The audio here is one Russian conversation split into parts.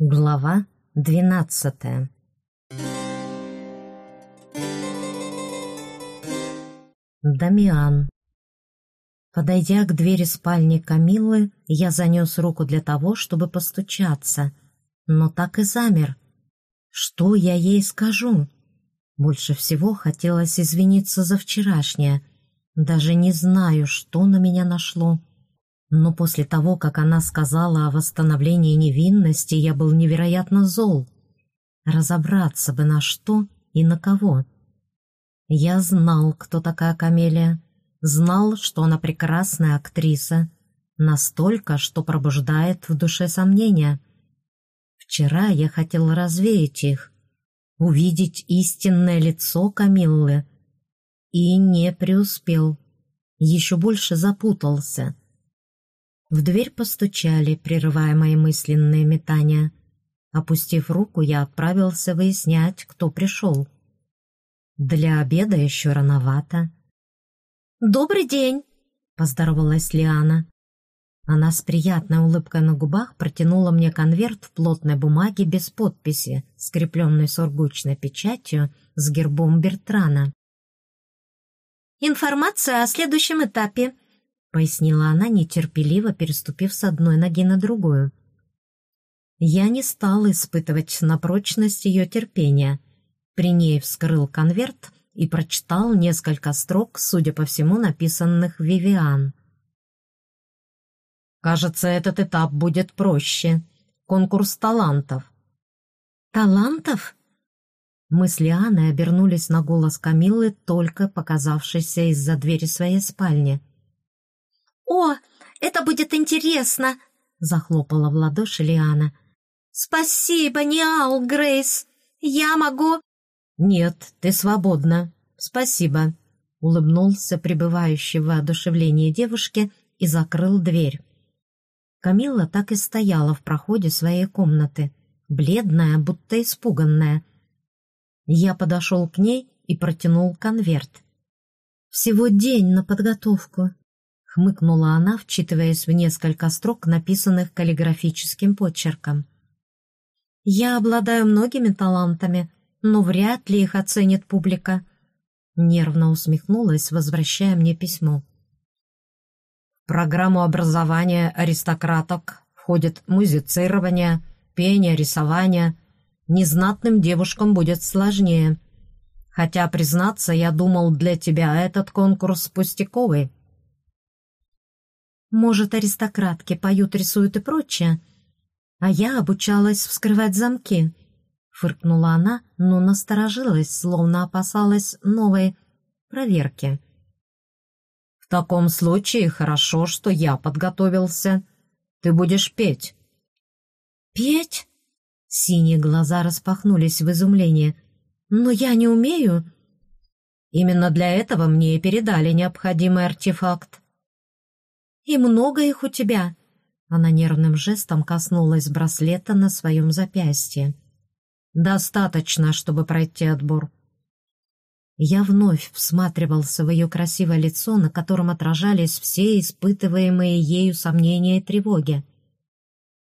Глава двенадцатая Дамиан Подойдя к двери спальни Камиллы, я занес руку для того, чтобы постучаться, но так и замер. Что я ей скажу? Больше всего хотелось извиниться за вчерашнее. Даже не знаю, что на меня нашло. Но после того, как она сказала о восстановлении невинности, я был невероятно зол. Разобраться бы на что и на кого. Я знал, кто такая Камелия. Знал, что она прекрасная актриса. Настолько, что пробуждает в душе сомнения. Вчера я хотел развеять их, увидеть истинное лицо Камиллы. И не преуспел. Еще больше запутался — в дверь постучали, прерывая мои мысленные метания. Опустив руку, я отправился выяснять, кто пришел. Для обеда еще рановато. «Добрый день!» — поздоровалась Лиана. Она с приятной улыбкой на губах протянула мне конверт в плотной бумаге без подписи, скрепленной сургучной печатью с гербом Бертрана. «Информация о следующем этапе», — пояснила она, нетерпеливо переступив с одной ноги на другую. Я не стал испытывать на прочность ее терпения. При ней вскрыл конверт и прочитал несколько строк, судя по всему, написанных Вивиан. «Кажется, этот этап будет проще. Конкурс талантов». «Талантов?» Мысли Анны обернулись на голос Камиллы, только показавшейся из-за двери своей спальни. «О, это будет интересно!» — захлопала в ладоши Лиана. «Спасибо, Ниал, Грейс! Я могу...» «Нет, ты свободна. Спасибо», — улыбнулся пребывающий в воодушевлении девушке и закрыл дверь. Камилла так и стояла в проходе своей комнаты, бледная, будто испуганная. Я подошел к ней и протянул конверт. «Всего день на подготовку хмыкнула она, вчитываясь в несколько строк, написанных каллиграфическим почерком. «Я обладаю многими талантами, но вряд ли их оценит публика», нервно усмехнулась, возвращая мне письмо. В программу образования аристократок входит музицирование, пение, рисование. Незнатным девушкам будет сложнее. Хотя, признаться, я думал, для тебя этот конкурс пустяковый. Может, аристократки поют, рисуют и прочее? А я обучалась вскрывать замки. Фыркнула она, но насторожилась, словно опасалась новой проверки. «В таком случае хорошо, что я подготовился. Ты будешь петь». «Петь?» Синие глаза распахнулись в изумлении. «Но я не умею». «Именно для этого мне и передали необходимый артефакт. «И много их у тебя?» Она нервным жестом коснулась браслета на своем запястье. «Достаточно, чтобы пройти отбор». Я вновь всматривался в ее красивое лицо, на котором отражались все испытываемые ею сомнения и тревоги.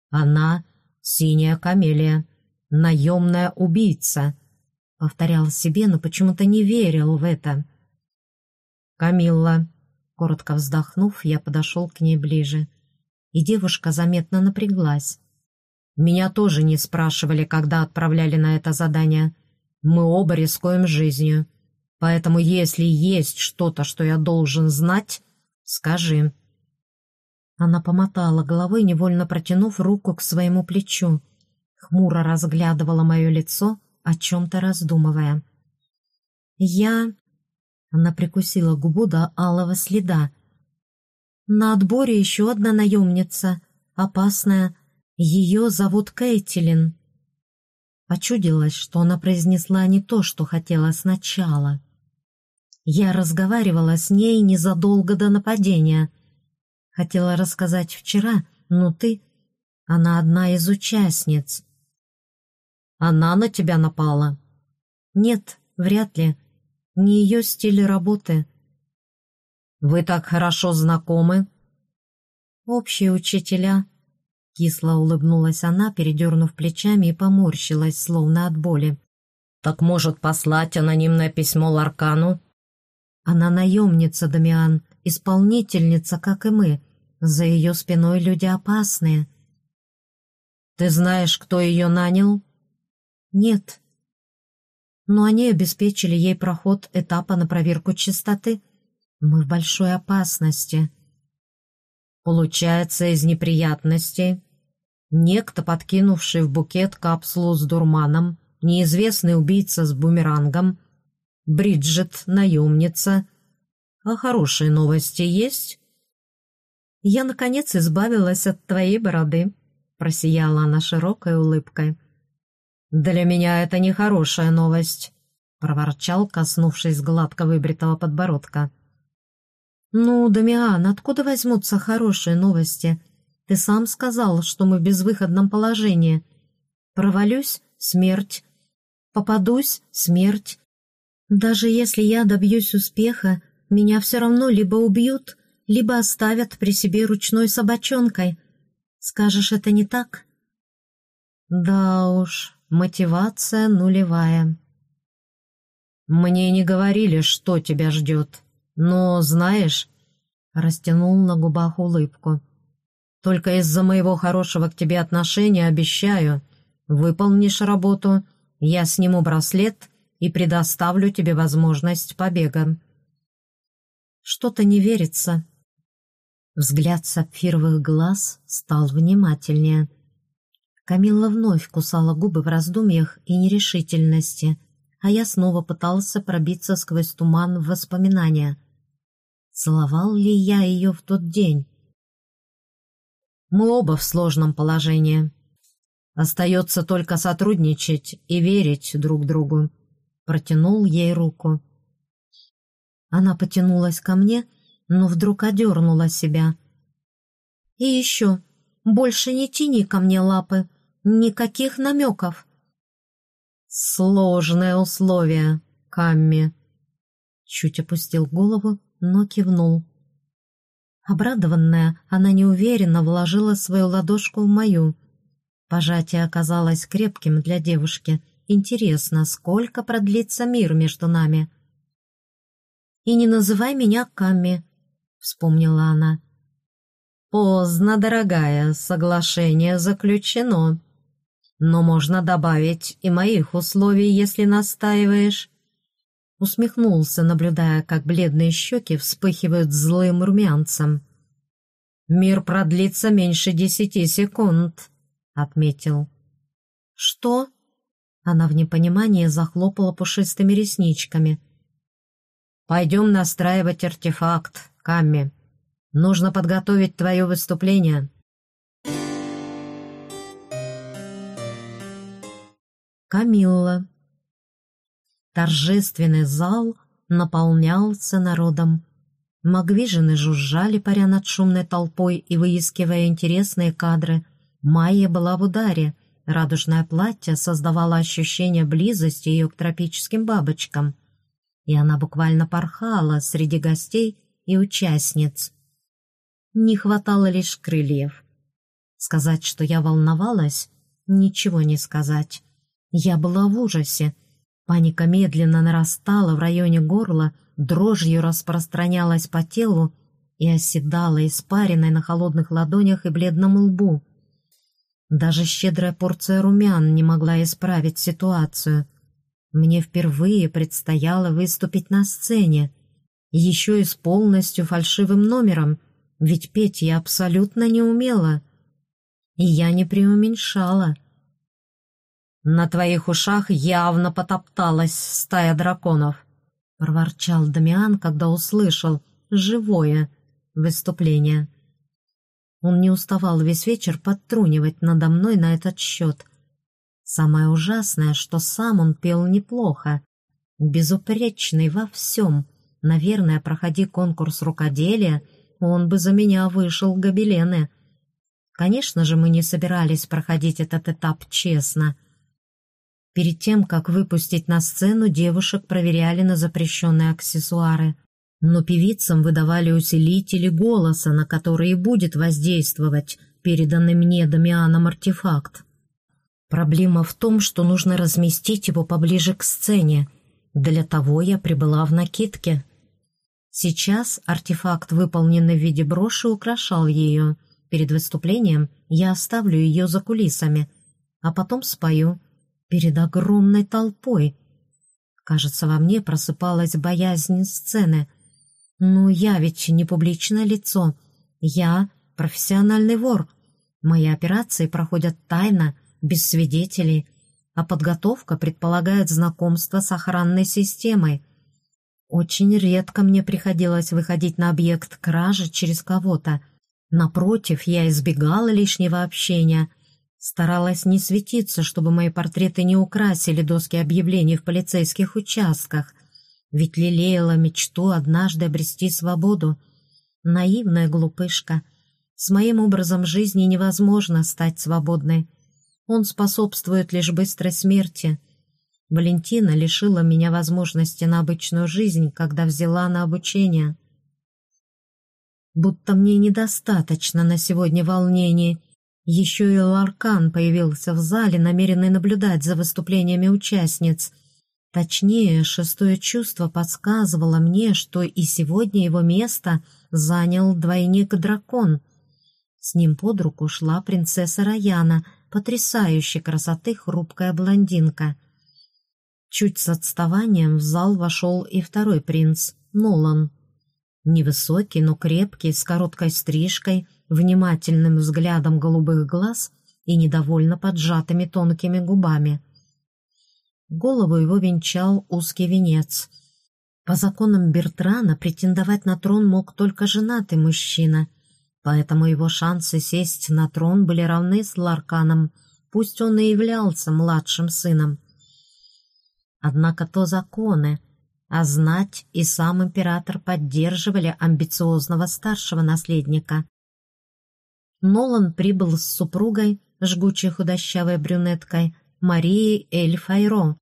«Она — синяя камелия, наемная убийца», — повторял себе, но почему-то не верил в это. «Камилла, Коротко вздохнув, я подошел к ней ближе, и девушка заметно напряглась. «Меня тоже не спрашивали, когда отправляли на это задание. Мы оба рискуем жизнью. Поэтому если есть что-то, что я должен знать, скажи». Она помотала головой, невольно протянув руку к своему плечу. Хмуро разглядывала мое лицо, о чем-то раздумывая. «Я...» Она прикусила губу до алого следа. «На отборе еще одна наемница, опасная. Ее зовут Кейтилин». Почудилось, что она произнесла не то, что хотела сначала. Я разговаривала с ней незадолго до нападения. Хотела рассказать вчера, но ты... Она одна из участниц. Она на тебя напала? Нет, вряд ли не ее стиль работы. «Вы так хорошо знакомы?» «Общие учителя». Кисло улыбнулась она, передернув плечами и поморщилась, словно от боли. «Так может послать анонимное письмо Ларкану?» «Она наемница, Дамиан, исполнительница, как и мы. За ее спиной люди опасные». «Ты знаешь, кто ее нанял?» «Нет». «Но они обеспечили ей проход этапа на проверку чистоты. Мы в большой опасности». Получается, из неприятностей некто, подкинувший в букет капсулу с дурманом, неизвестный убийца с бумерангом, Бриджит, наемница. А хорошие новости есть? «Я, наконец, избавилась от твоей бороды», — просияла она широкой улыбкой. «Для меня это не хорошая новость», — проворчал, коснувшись гладко выбритого подбородка. «Ну, Дамиан, откуда возьмутся хорошие новости? Ты сам сказал, что мы в безвыходном положении. Провалюсь — смерть. Попадусь — смерть. Даже если я добьюсь успеха, меня все равно либо убьют, либо оставят при себе ручной собачонкой. Скажешь, это не так?» «Да уж, мотивация нулевая». «Мне не говорили, что тебя ждет», но, знаешь, растянул на губах улыбку. Только из-за моего хорошего к тебе отношения обещаю, выполнишь работу, я сниму браслет и предоставлю тебе возможность побега. Что-то не верится. Взгляд сапфировых глаз стал внимательнее. Камилла вновь кусала губы в раздумьях и нерешительности, а я снова пытался пробиться сквозь туман в воспоминания. Целовал ли я ее в тот день? Мы оба в сложном положении. Остается только сотрудничать и верить друг другу. Протянул ей руку. Она потянулась ко мне, но вдруг одернула себя. «И еще, больше не тяни ко мне лапы, никаких намеков». «Сложное условие, Камми», — чуть опустил голову но кивнул. Обрадованная, она неуверенно вложила свою ладошку в мою. Пожатие оказалось крепким для девушки. Интересно, сколько продлится мир между нами? «И не называй меня Камми», — вспомнила она. «Поздно, дорогая, соглашение заключено. Но можно добавить и моих условий, если настаиваешь усмехнулся, наблюдая, как бледные щеки вспыхивают злым румянцем. «Мир продлится меньше десяти секунд», — отметил. «Что?» Она в непонимании захлопала пушистыми ресничками. «Пойдем настраивать артефакт, Камми. Нужно подготовить твое выступление». Камилла Торжественный зал наполнялся народом. Магвижины жужжали, паря над шумной толпой и выискивая интересные кадры. Майя была в ударе. Радужное платье создавало ощущение близости ее к тропическим бабочкам. И она буквально порхала среди гостей и участниц. Не хватало лишь крыльев. Сказать, что я волновалась, ничего не сказать. Я была в ужасе, Паника медленно нарастала в районе горла, дрожью распространялась по телу и оседала испаренной на холодных ладонях и бледном лбу. Даже щедрая порция румян не могла исправить ситуацию. Мне впервые предстояло выступить на сцене, еще и с полностью фальшивым номером, ведь петь я абсолютно не умела. И я не преуменьшала — «На твоих ушах явно потопталась стая драконов», — проворчал Дамиан, когда услышал «живое» выступление. Он не уставал весь вечер подтрунивать надо мной на этот счет. Самое ужасное, что сам он пел неплохо, безупречный во всем. Наверное, проходи конкурс рукоделия, он бы за меня вышел гобелены. Конечно же, мы не собирались проходить этот этап честно — Перед тем, как выпустить на сцену, девушек проверяли на запрещенные аксессуары. Но певицам выдавали усилители голоса, на которые будет воздействовать переданный мне Дамианом артефакт. Проблема в том, что нужно разместить его поближе к сцене. Для того я прибыла в накидке. Сейчас артефакт, выполненный в виде броши, украшал ее. Перед выступлением я оставлю ее за кулисами, а потом спою перед огромной толпой. Кажется, во мне просыпалась боязнь сцены. Ну, я ведь не публичное лицо. Я профессиональный вор. Мои операции проходят тайно, без свидетелей, а подготовка предполагает знакомство с охранной системой — очень редко мне приходилось выходить на объект кражи через кого-то. Напротив, я избегала лишнего общения, старалась не светиться, чтобы мои портреты не украсили доски объявлений в полицейских участках, ведь лелеяла мечту однажды обрести свободу. Наивная глупышка. С моим образом жизни невозможно стать свободной. Он способствует лишь быстрой смерти — Валентина лишила меня возможности на обычную жизнь, когда взяла на обучение. Будто мне недостаточно на сегодня волнений. Еще и Ларкан появился в зале, намеренный наблюдать за выступлениями участниц. Точнее, шестое чувство подсказывало мне, что и сегодня его место занял двойник-дракон. С ним под руку шла принцесса Раяна, потрясающей красоты хрупкая блондинка — Чуть с отставанием в зал вошел и второй принц, Нолан. Невысокий, но крепкий, с короткой стрижкой, внимательным взглядом голубых глаз и недовольно поджатыми тонкими губами. Голову его венчал узкий венец. По законам Бертрана претендовать на трон мог только женатый мужчина, поэтому его шансы сесть на трон были равны с Ларканом, пусть он и являлся младшим сыном. Однако то законы, а знать и сам император поддерживали амбициозного старшего наследника. Нолан прибыл с супругой, жгучей худощавой брюнеткой, Марией Эль Файро.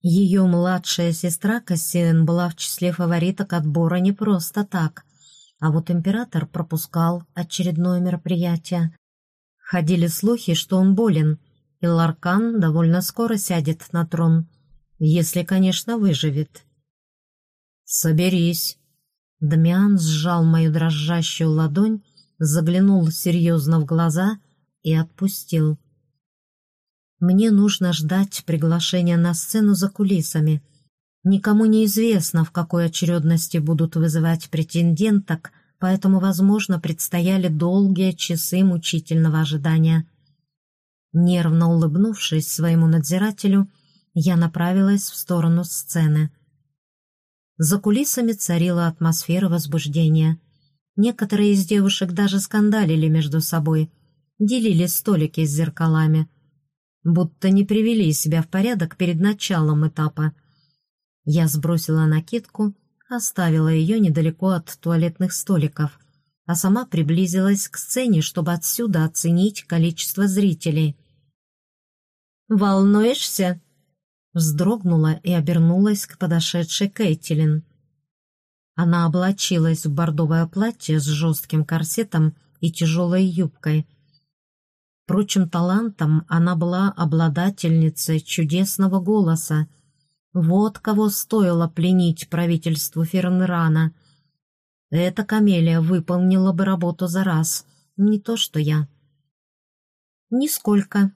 Ее младшая сестра Кассиэн была в числе фавориток отбора не просто так, а вот император пропускал очередное мероприятие. Ходили слухи, что он болен, и Ларкан довольно скоро сядет на трон. Если, конечно, выживет. «Соберись!» Дамиан сжал мою дрожащую ладонь, заглянул серьезно в глаза и отпустил. «Мне нужно ждать приглашения на сцену за кулисами. Никому не известно, в какой очередности будут вызывать претенденток, поэтому, возможно, предстояли долгие часы мучительного ожидания». Нервно улыбнувшись своему надзирателю, я направилась в сторону сцены. За кулисами царила атмосфера возбуждения. Некоторые из девушек даже скандалили между собой, делили столики с зеркалами, будто не привели себя в порядок перед началом этапа. Я сбросила накидку, оставила ее недалеко от туалетных столиков, а сама приблизилась к сцене, чтобы отсюда оценить количество зрителей. «Волнуешься?» Вздрогнула и обернулась к подошедшей Кейтилин. Она облачилась в бордовое платье с жестким корсетом и тяжелой юбкой. Впрочем, талантом она была обладательницей чудесного голоса. Вот кого стоило пленить правительству Фернрана. Эта камелия выполнила бы работу за раз, не то что я. «Нисколько»,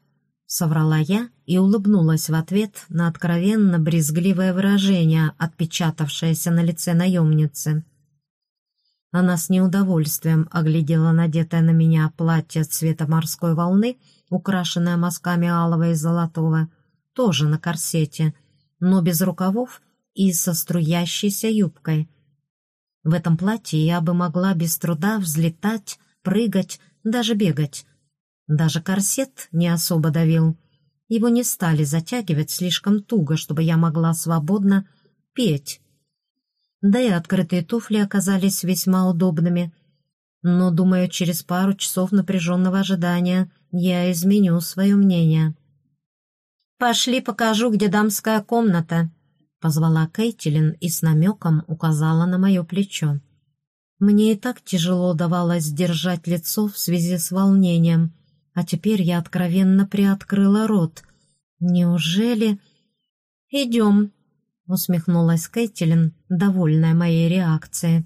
соврала я и улыбнулась в ответ на откровенно брезгливое выражение, отпечатавшееся на лице наемницы. Она с неудовольствием оглядела надетое на меня платье цвета морской волны, украшенное мазками алого и золотого, тоже на корсете, но без рукавов и со струящейся юбкой. В этом платье я бы могла без труда взлетать, прыгать, даже бегать, даже корсет не особо давил. Его не стали затягивать слишком туго, чтобы я могла свободно петь. Да и открытые туфли оказались весьма удобными. Но, думаю, через пару часов напряженного ожидания я изменю свое мнение. «Пошли покажу, где дамская комната», — позвала Кейтилин и с намеком указала на мое плечо. Мне и так тяжело давалось держать лицо в связи с волнением, а теперь я откровенно приоткрыла рот. Неужели... «Идем», — усмехнулась Кэтлин, довольная моей реакцией.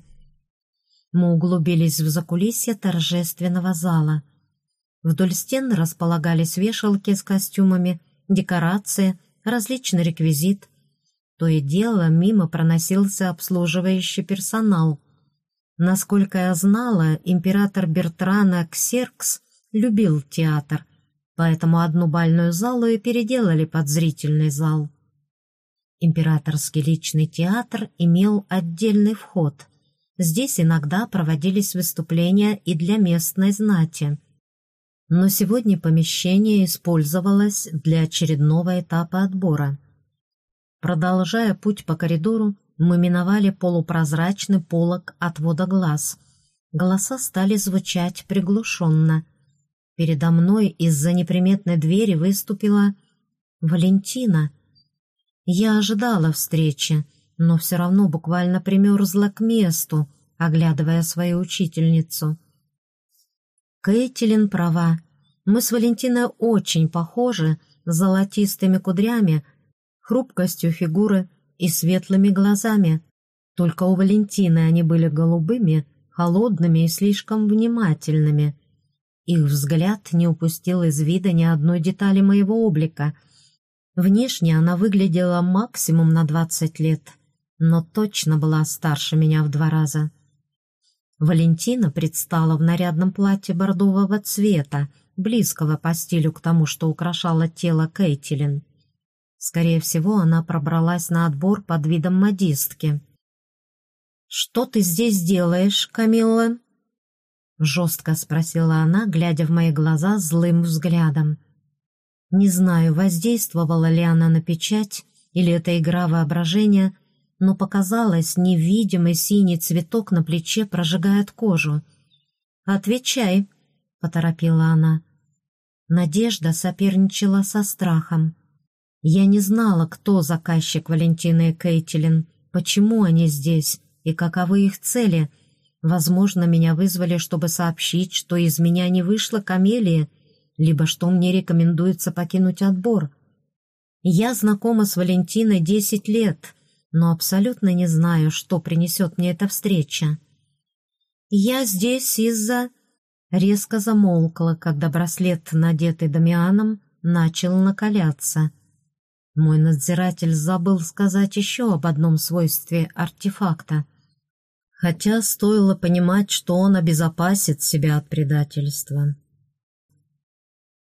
Мы углубились в закулисье торжественного зала. Вдоль стен располагались вешалки с костюмами, декорации, различный реквизит. То и дело мимо проносился обслуживающий персонал. Насколько я знала, император Бертрана Ксеркс любил театр, поэтому одну бальную залу и переделали под зрительный зал. Императорский личный театр имел отдельный вход. Здесь иногда проводились выступления и для местной знати. Но сегодня помещение использовалось для очередного этапа отбора. Продолжая путь по коридору, мы миновали полупрозрачный полог отвода глаз. Голоса стали звучать приглушенно. Передо мной из-за неприметной двери выступила Валентина. Я ожидала встречи, но все равно буквально примерзла к месту, оглядывая свою учительницу. Кейтилин права. Мы с Валентиной очень похожи, с золотистыми кудрями, хрупкостью фигуры и светлыми глазами. Только у Валентины они были голубыми, холодными и слишком внимательными. Их взгляд не упустил из вида ни одной детали моего облика. Внешне она выглядела максимум на двадцать лет — но точно была старше меня в два раза. Валентина предстала в нарядном платье бордового цвета, близкого по стилю к тому, что украшало тело Кейтилин. Скорее всего, она пробралась на отбор под видом модистки. «Что ты здесь делаешь, Камилла?» Жестко спросила она, глядя в мои глаза злым взглядом. Не знаю, воздействовала ли она на печать, или это игра воображения, но показалось, невидимый синий цветок на плече прожигает кожу. «Отвечай», — поторопила она. Надежда соперничала со страхом. Я не знала, кто заказчик Валентины и Кейтилин, почему они здесь и каковы их цели. Возможно, меня вызвали, чтобы сообщить, что из меня не вышла камелия, либо что мне рекомендуется покинуть отбор. Я знакома с Валентиной десять лет — но абсолютно не знаю, что принесет мне эта встреча. «Я здесь из-за...» Резко замолкла, когда браслет, надетый Дамианом, начал накаляться. Мой надзиратель забыл сказать еще об одном свойстве артефакта. Хотя стоило понимать, что он обезопасит себя от предательства.